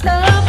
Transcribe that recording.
slow